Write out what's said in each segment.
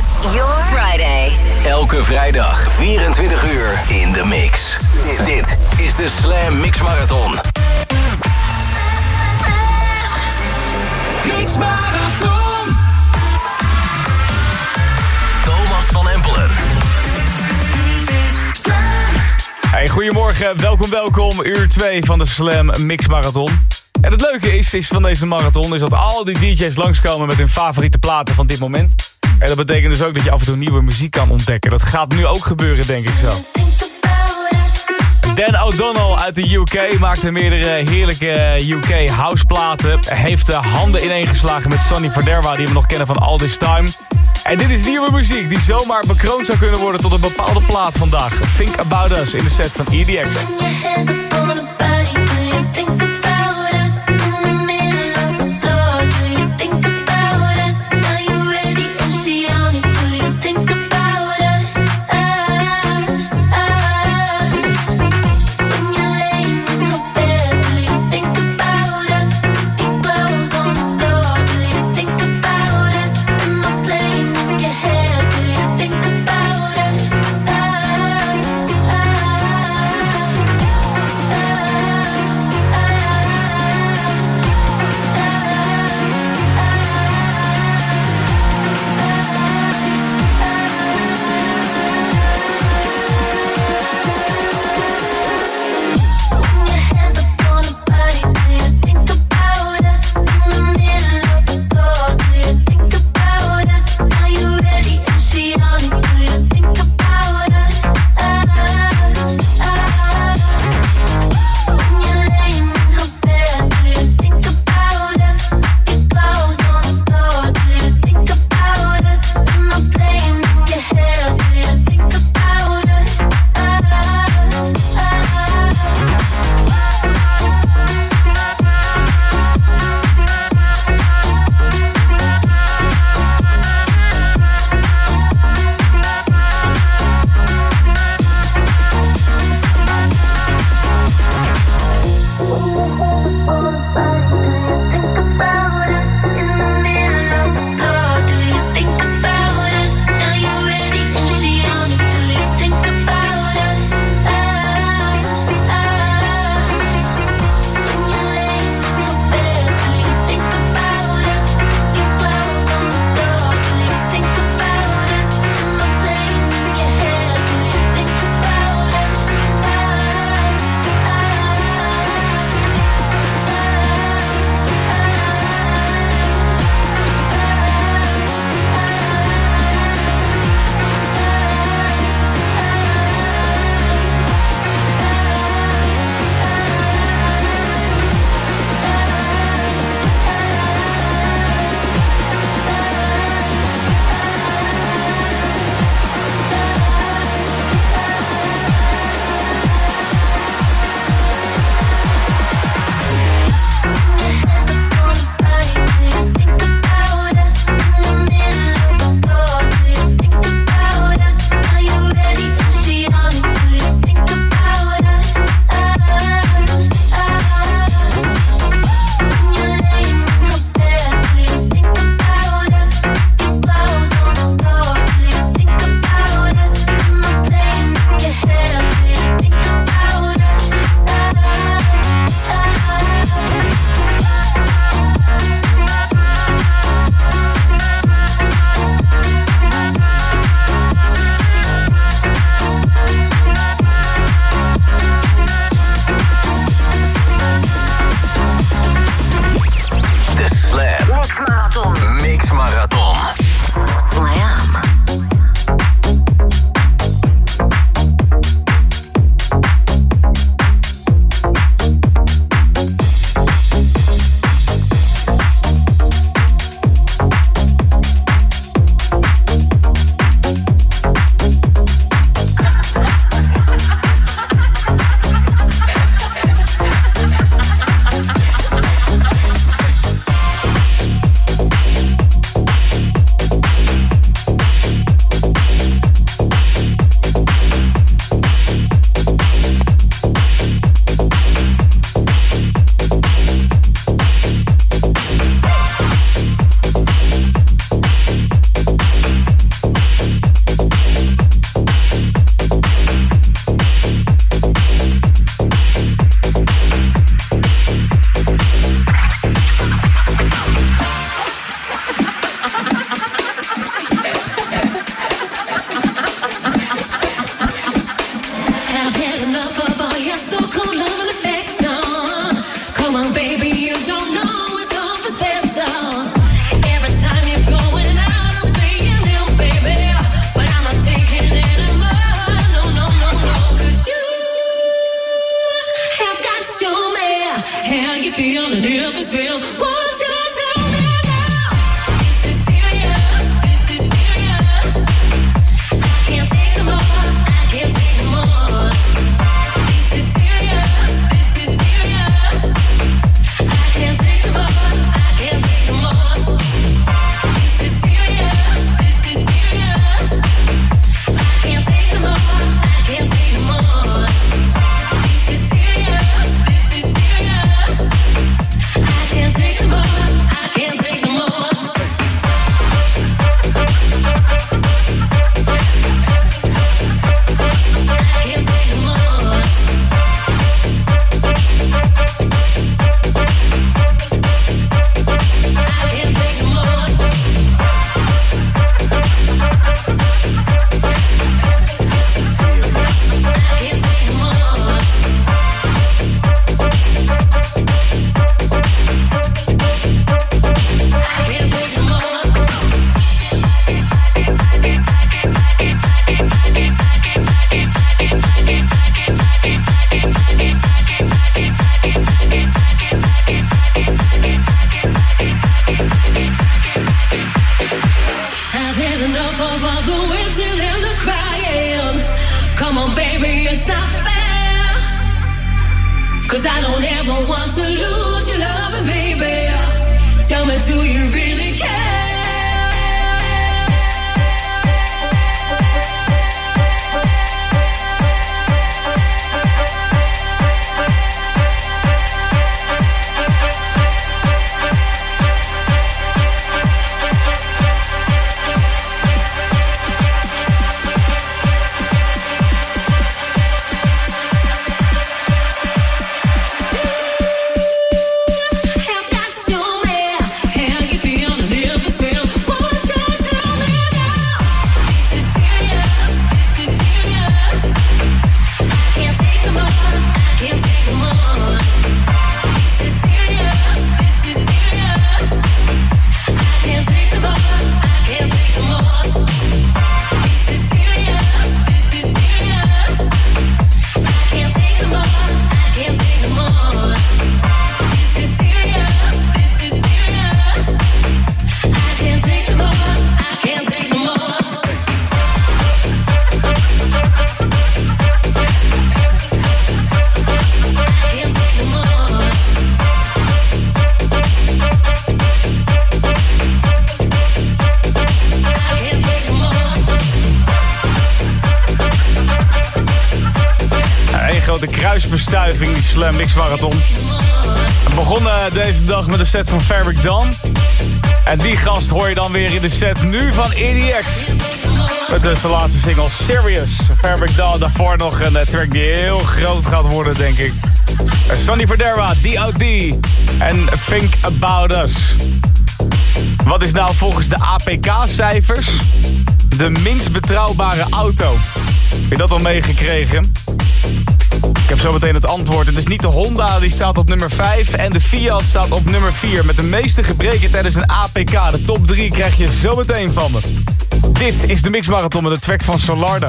Boost your Friday. Elke vrijdag 24 uur in de mix. Dit is de Slam Mix Marathon. Mix Marathon. Thomas van Empelen. Hey, goedemorgen, welkom, welkom. Uur 2 van de Slam Mix Marathon. En het leuke is, is van deze marathon is dat al die DJ's langskomen met hun favoriete platen van dit moment. En dat betekent dus ook dat je af en toe nieuwe muziek kan ontdekken. Dat gaat nu ook gebeuren, denk ik zo. Dan O'Donnell uit de UK maakte meerdere heerlijke UK houseplaten. Heeft de handen ineengeslagen met Sonny Verderwa, die we nog kennen van All This Time. En dit is nieuwe muziek die zomaar bekroond zou kunnen worden tot een bepaalde plaat vandaag. Think About Us in de set van EDX. Slam Mix Marathon. We begonnen deze dag met een set van Fabric Dawn. En die gast hoor je dan weer in de set nu van EDX. Met de laatste single Serious. Fabric Dawn, daarvoor nog een eh, track die heel groot gaat worden, denk ik. Eh, Sonny Fodera, DOD en Think About Us. Wat is nou volgens de APK-cijfers de minst betrouwbare auto? Heb je dat al meegekregen? Ik heb zo meteen het antwoord. Het is niet de Honda, die staat op nummer 5. En de Fiat staat op nummer 4. Met de meeste gebreken tijdens een APK. De top 3 krijg je zo meteen van me. Dit is de Mix Marathon met de track van Solardo.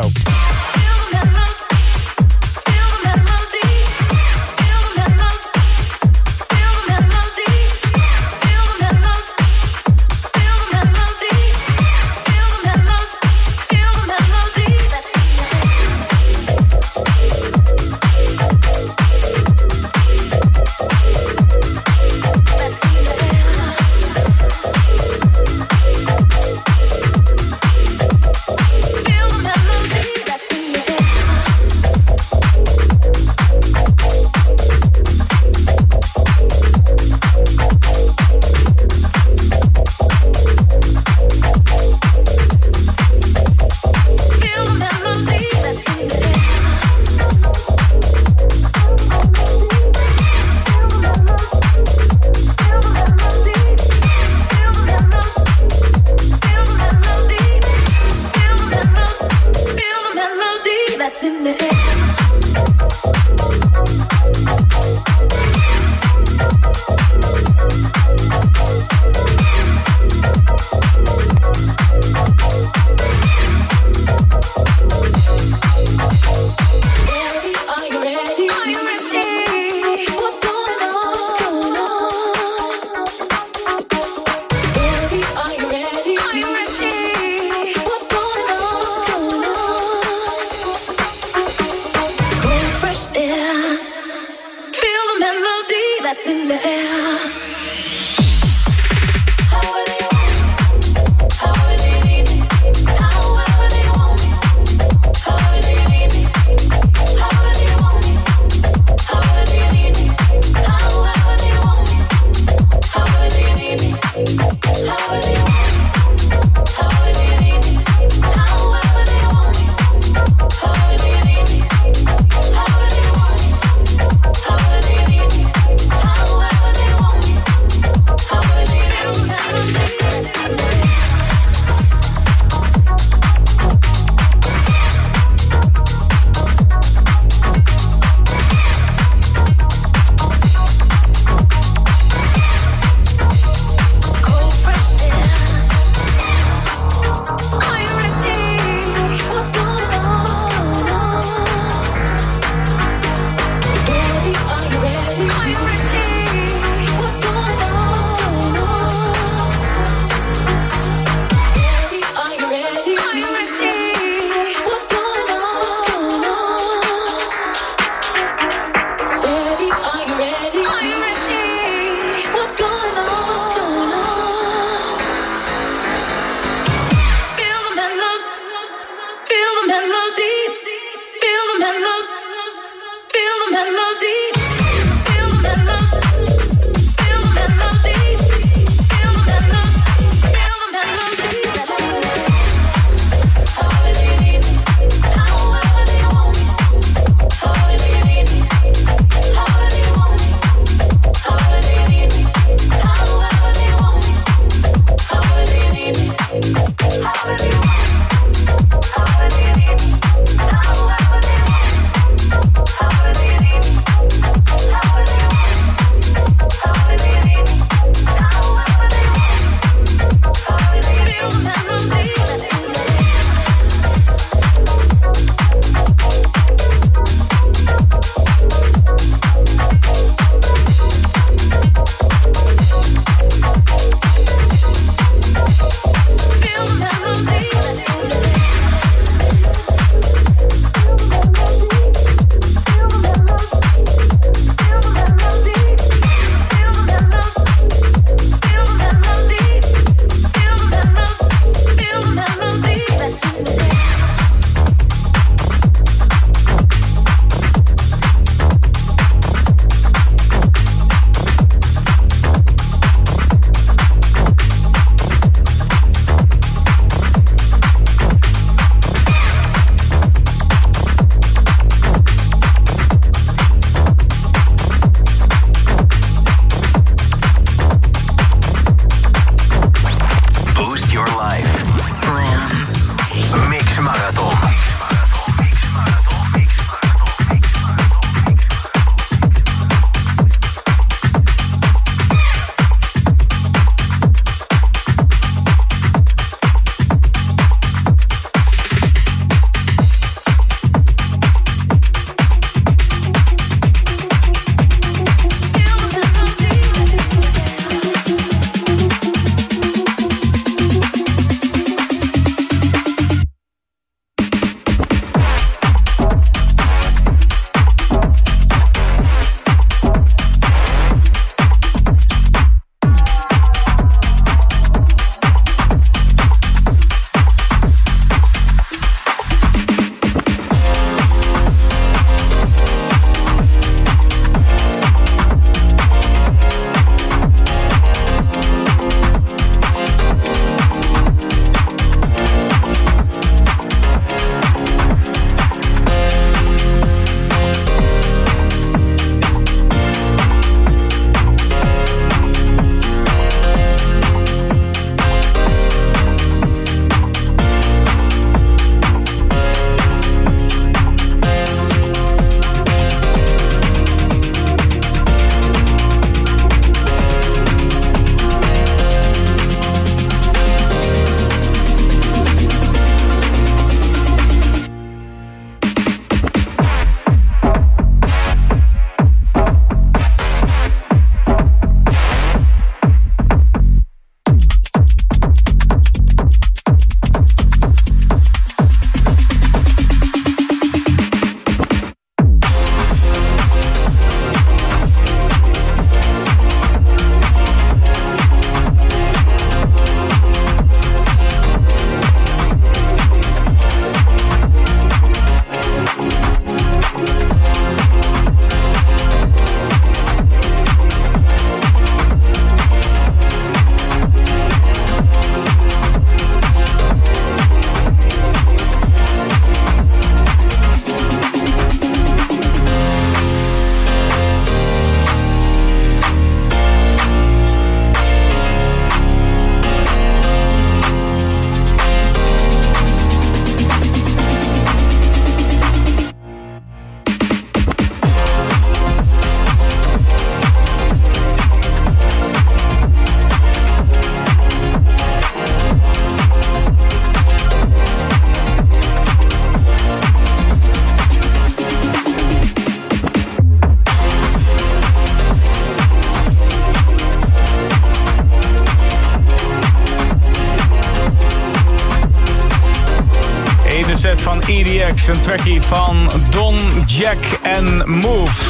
Trackie van Don, Jack en Move.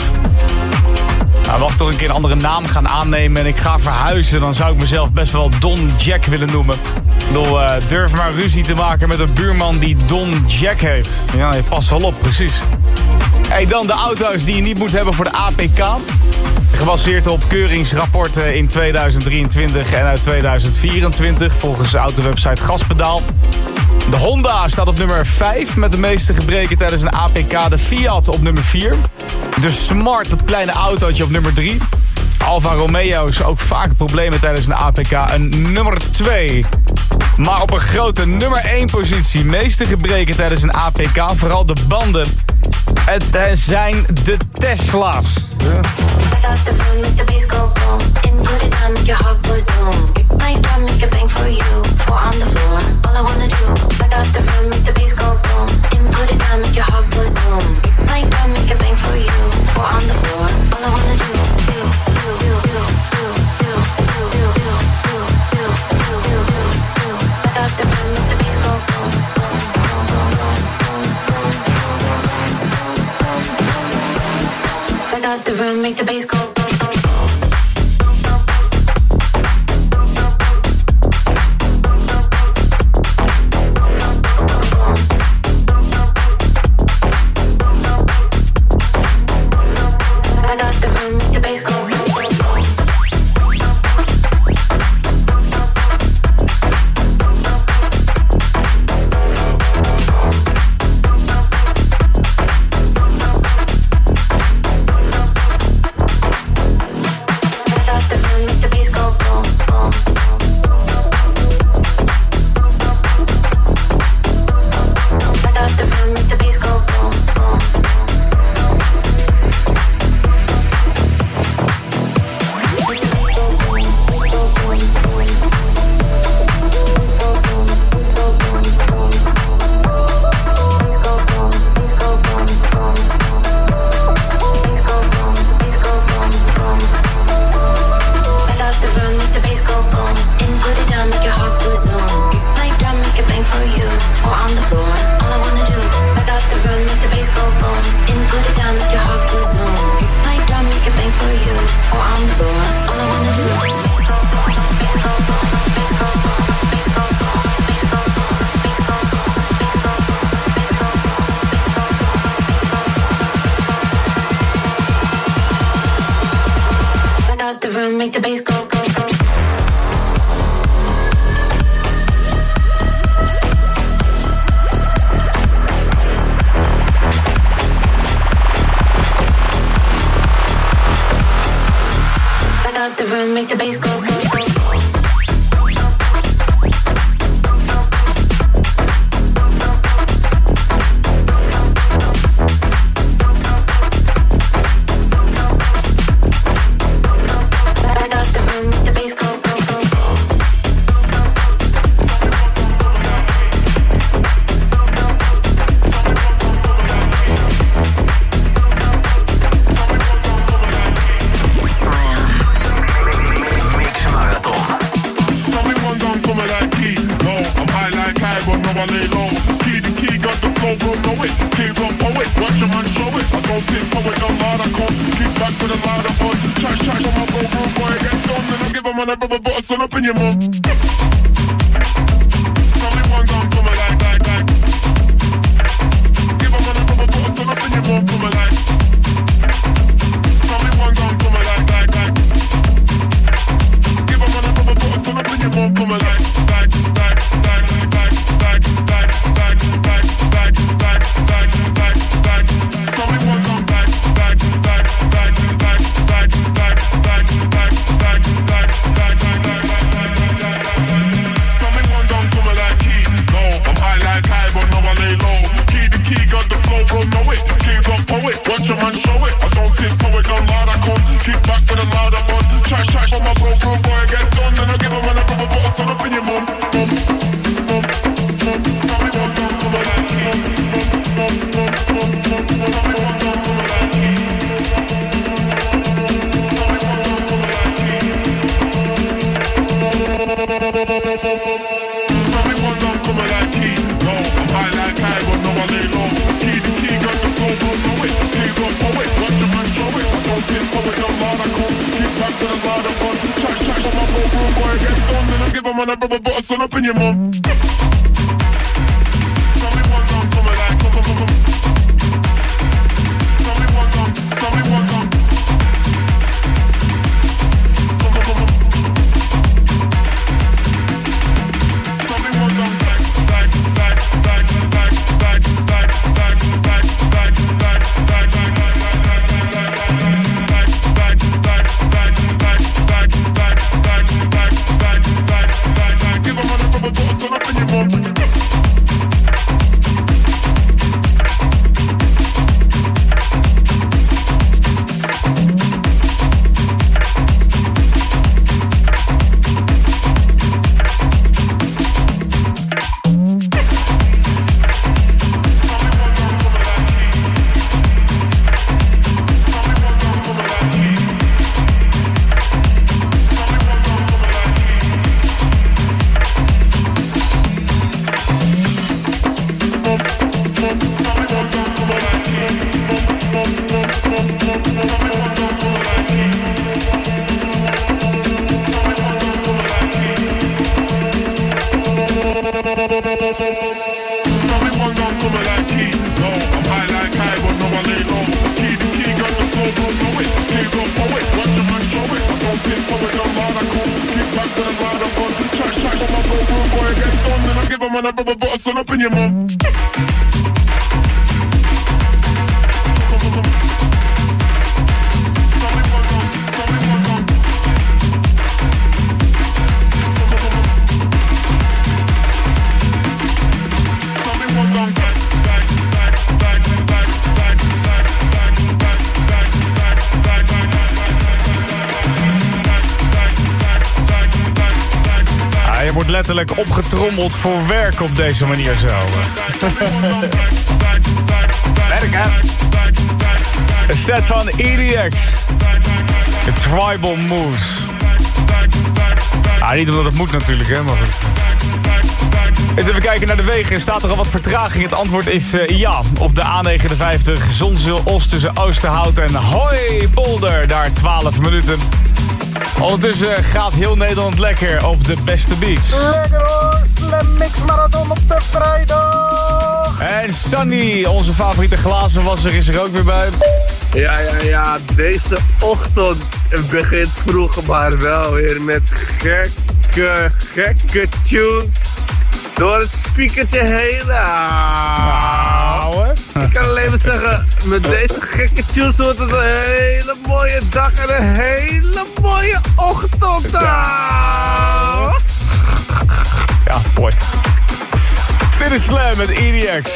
Nou, wacht toch een keer een andere naam gaan aannemen en ik ga verhuizen... dan zou ik mezelf best wel Don Jack willen noemen. Ik bedoel, uh, durf maar ruzie te maken met een buurman die Don Jack heet. Ja, je past wel op, precies. Hey, dan de auto's die je niet moet hebben voor de APK. Gebaseerd op keuringsrapporten in 2023 en uit 2024 volgens de autowebsite Gaspedaal. De Honda staat op nummer 5 met de meeste gebreken tijdens een APK. De Fiat op nummer 4. De Smart, dat kleine autootje op nummer 3. Alfa Romeo's ook vaak problemen tijdens een APK. Een nummer 2. Maar op een grote nummer 1 positie. Meeste gebreken tijdens een APK. Vooral de banden. Het zijn de Tesla's. Ja. Make the bass go out the room, make the bass go, go, go. show it. I don't tiptoe, it, no lie, I come. Kick back with a loud I'm on. Try, try, show my bro, bro, boy again. memorable, but I sun up in your mom. Opgetrommeld voor werk op deze manier zo. Werk, hè? Een set van EDX. De Tribal Moves. Ah, niet omdat het moet natuurlijk, hè, maar. Eens even kijken naar de wegen. Staat er al wat vertraging? Het antwoord is eh, ja. Op de A59 Zonzeel Oost tussen Oosterhout en Hoi Polder. Daar 12 minuten. Ondertussen gaat heel Nederland lekker op de beste beats. Lekker hoor, Slam Mix Marathon op de vrijdag. En Sunny, onze favoriete glazenwasser, is er ook weer bij. Ja, ja, ja. Deze ochtend begint vroeg, maar wel weer met gekke, gekke tunes. Door het speakertje heen. Ouwe. Ik kan alleen maar zeggen, met deze gekke tunes wordt het een hele mooie dag en een hele mooie ochtend. Ja, mooi. Dit is Slam met EDX.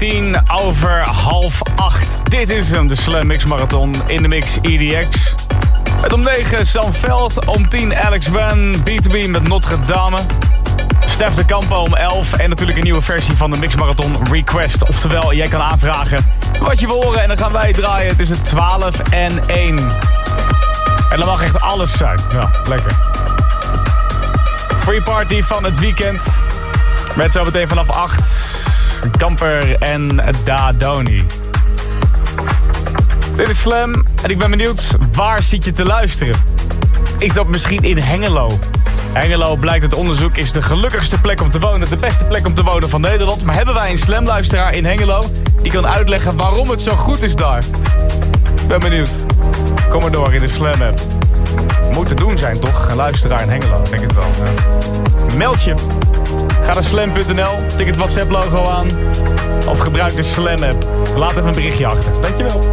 10 over half 8. Dit is hem, de Slam Mix Marathon in de mix EDX. Met om 9 Sam Veld, om 10 Alex Van, B2B met Notre Dame. Stef de Campo om 11 en natuurlijk een nieuwe versie van de Mix Marathon Request. Oftewel, jij kan aanvragen wat je wil horen en dan gaan wij draaien tussen 12 en 1. En dan mag echt alles zijn. Ja, lekker. Free party van het weekend. Met zometeen vanaf 8 Kamper en Dadoni. Dit is Slam en ik ben benieuwd, waar zit je te luisteren? Is dat misschien in Hengelo? Hengelo blijkt het onderzoek is de gelukkigste plek om te wonen, de beste plek om te wonen van Nederland. Maar hebben wij een Slam-luisteraar in Hengelo die kan uitleggen waarom het zo goed is daar? Ben benieuwd. Kom maar door in de Slam-app. Moet te doen zijn toch? Een luisteraar in Hengelo, denk ik wel. Ja. Meld je. Ga naar slam.nl, tik het WhatsApp-logo aan. Of gebruik de Slam-app. Laat even een berichtje achter. Dankjewel.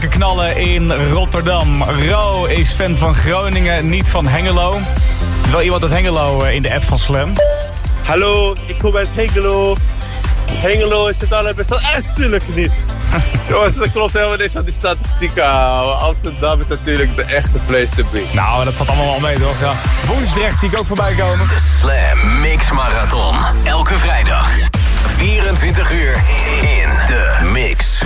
lekker knallen in Rotterdam. Ro is fan van Groningen, niet van Hengelo. Wel iemand uit Hengelo eh, in de app van Slam. Hallo, ik kom uit Hengelo. Hengelo is het allerbeste. Natuurlijk niet. Jongens, dat klopt helemaal niks aan die statistieken. Amsterdam is natuurlijk de echte place to be. Nou, dat valt allemaal wel mee, toch? Ja. Woensdrecht zie ik ook voorbij komen. De Slam Mix Marathon. Elke vrijdag. 24 uur in de mix.